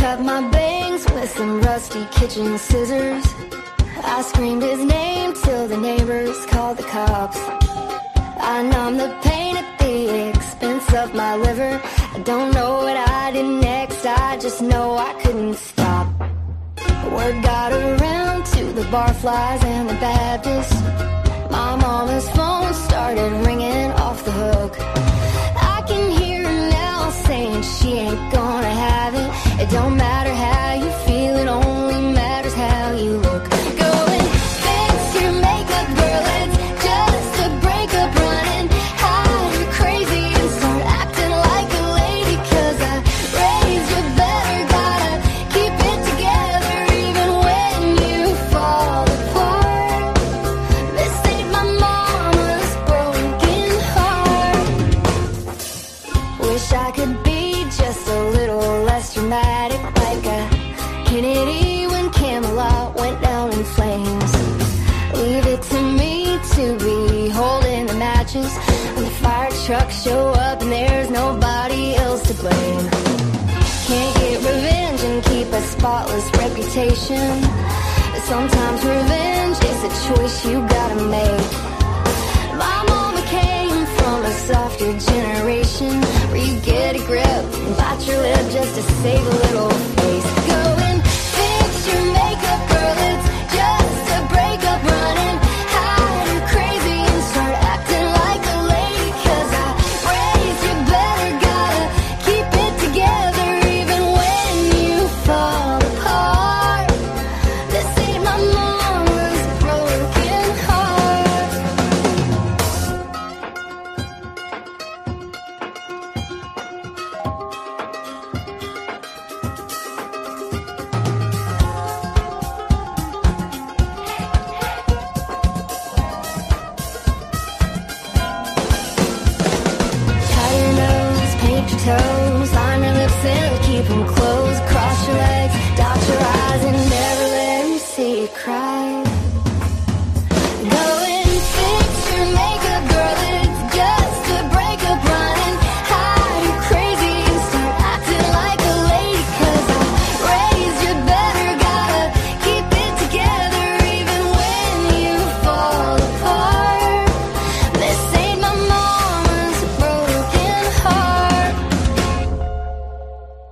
cut my bangs with some rusty kitchen scissors. I screamed his name till the neighbors called the cops. I numb the pain at the expense of my liver. I don't know what I did next, I just know I couldn't stop. Word got around to the barflies and the Baptists. My mama's phone started ringing Wish I could be just a little less dramatic, like a Kennedy when Camelot went down in flames. Leave it to me to be holding the matches when the fire trucks show up and there's nobody else to blame. Can't get revenge and keep a spotless reputation. Sometimes revenge is a choice you gotta make. My mama came from a softer generation just to save a little toes, line your lips and keep them close.